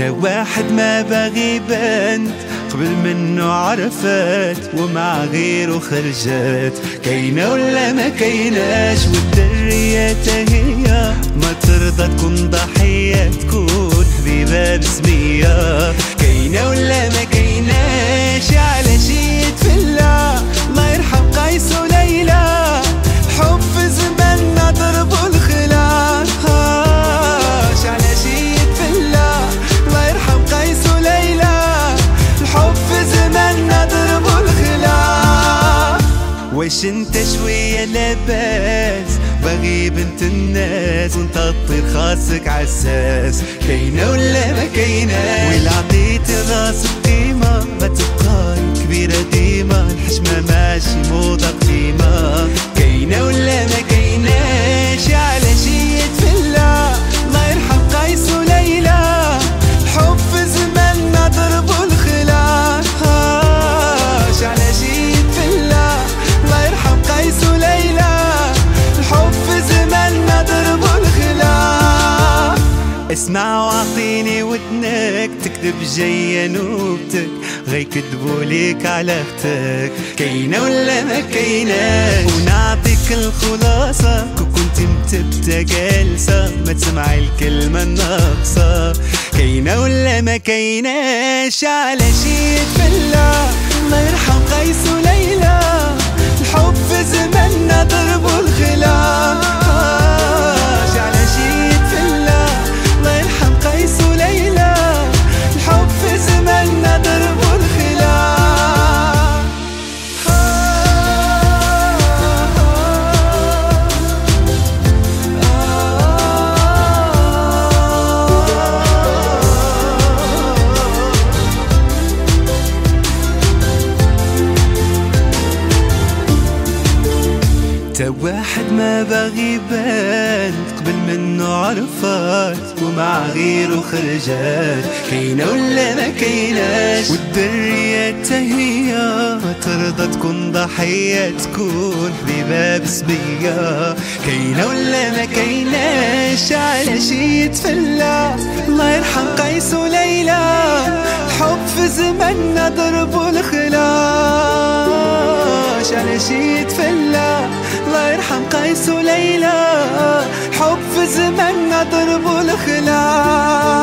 تا واحد ما باغي بنت. قبل منه عرفت ومع غيره خرجت. كاينة ولا ما كايناش والدرية هي؟ ما ترضى تكون ضحية. واش انت شوية لاباس باغي بنت الناس وانت تطير خاصك عساس كاينة ولا ما كاينة ولا عطيت راسك قيمة ما تبقى كبيرة ديما اسمع واعطيني ودنك تكذب جاية نوبتك غيكذبوا ليك على أختك. كاينة ولا ما كايناش ونعطيك الخلاصة كو كنت متبتة جالسة ما تسمع الكلمة الناقصة. كاينة ولا ما كايناش؟ على شي يتفلى واحد ما باغي بنت قبل منه عرفات ومع غيره خرجات. كاينة ولا ما كايناش؟ والدرية هي ترضى تكون ضحية تكون حبيبة بسبية. كاينة ولا ما كايناش؟ على شي يتفلى؟ الله يرحم قيس وليلى. الحب في زماننا ضربوا الخلاش على شي يتفلى؟ الله يرحم قيس وليلى حب في زمننا ضربوا الخلاف